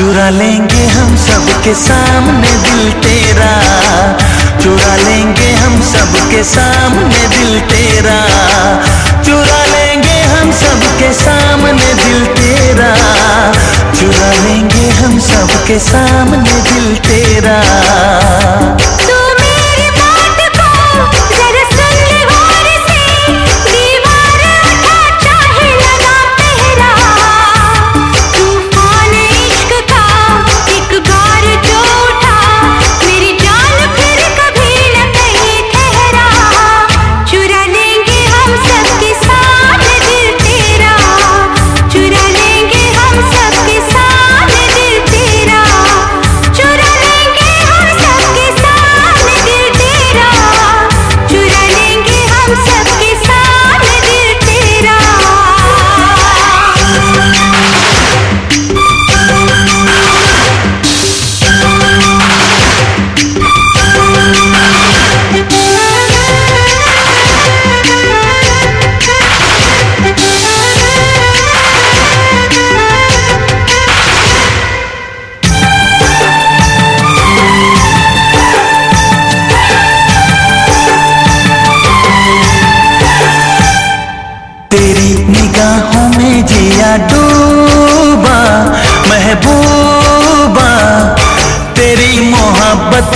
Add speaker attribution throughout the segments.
Speaker 1: चुरा लेंगे हम सबके सामने दिल तेरा। चुरा लेंगे हम सबके सामने दिल तेरा। चुरा लेंगे हम सबके सामने दिल तेरा। चुरा लेंगे हम सबके सामने दिल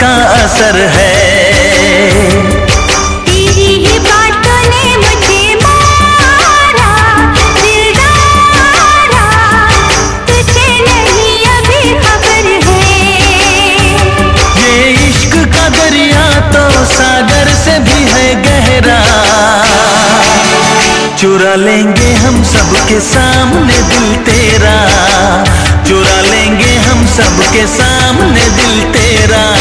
Speaker 1: का असर है। चुरा लेंगे हम सबके सामने दिल तेरा। चुरा लेंगे हम सबके सामने दिल तेरा।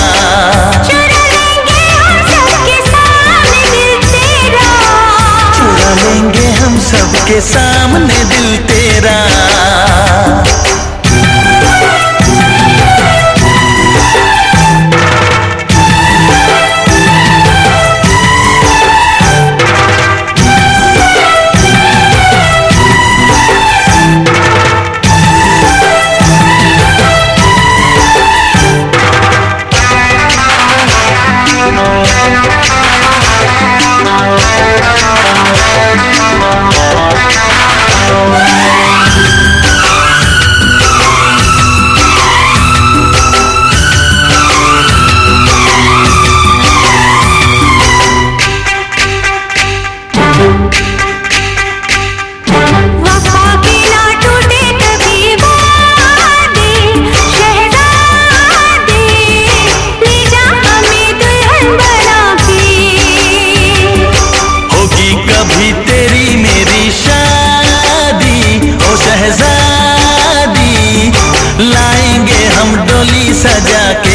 Speaker 1: चुरा लेंगे हम सबके सामने दिल तेरा। सजा के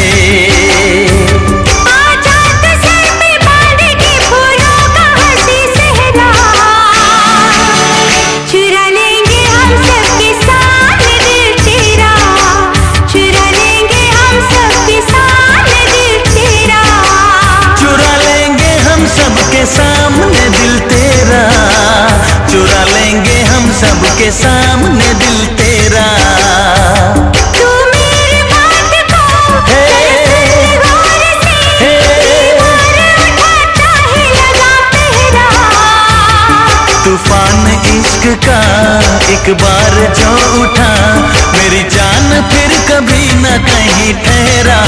Speaker 1: बार जो उठा मेरी जान फिर कभी न कहीं ठहरा।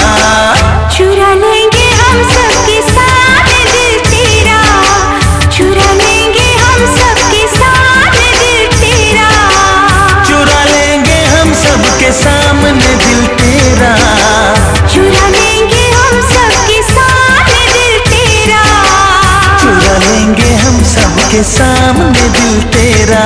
Speaker 2: चुरा लेंगे हम सबके साथ दिल तेरा। चुरा लेंगे हम सबके साथ दिल तेरा।
Speaker 1: चुरा लेंगे हम सबके सामने दिल तेरा। चुरा लेंगे हम सबके साथ दिल तेरा। चुरा लेंगे हम सबके सामने दिल तेरा।